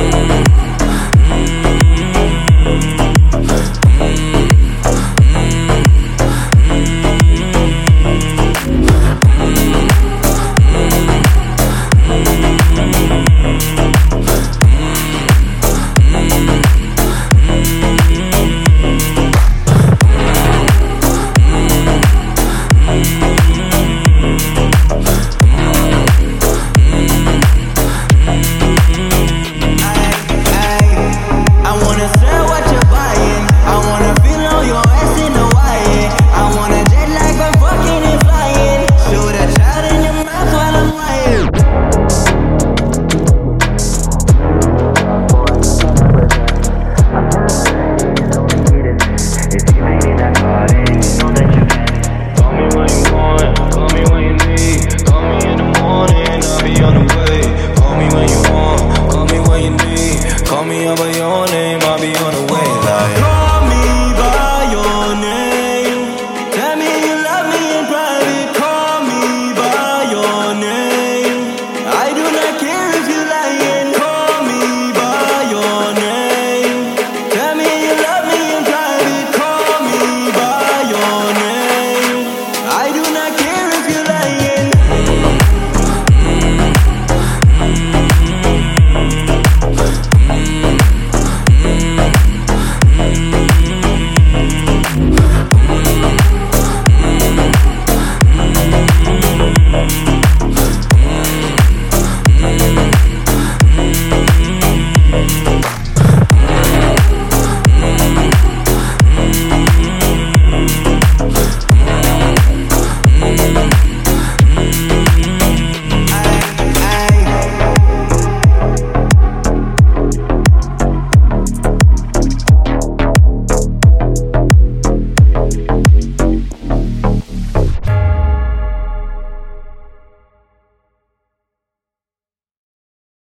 it. me about your name.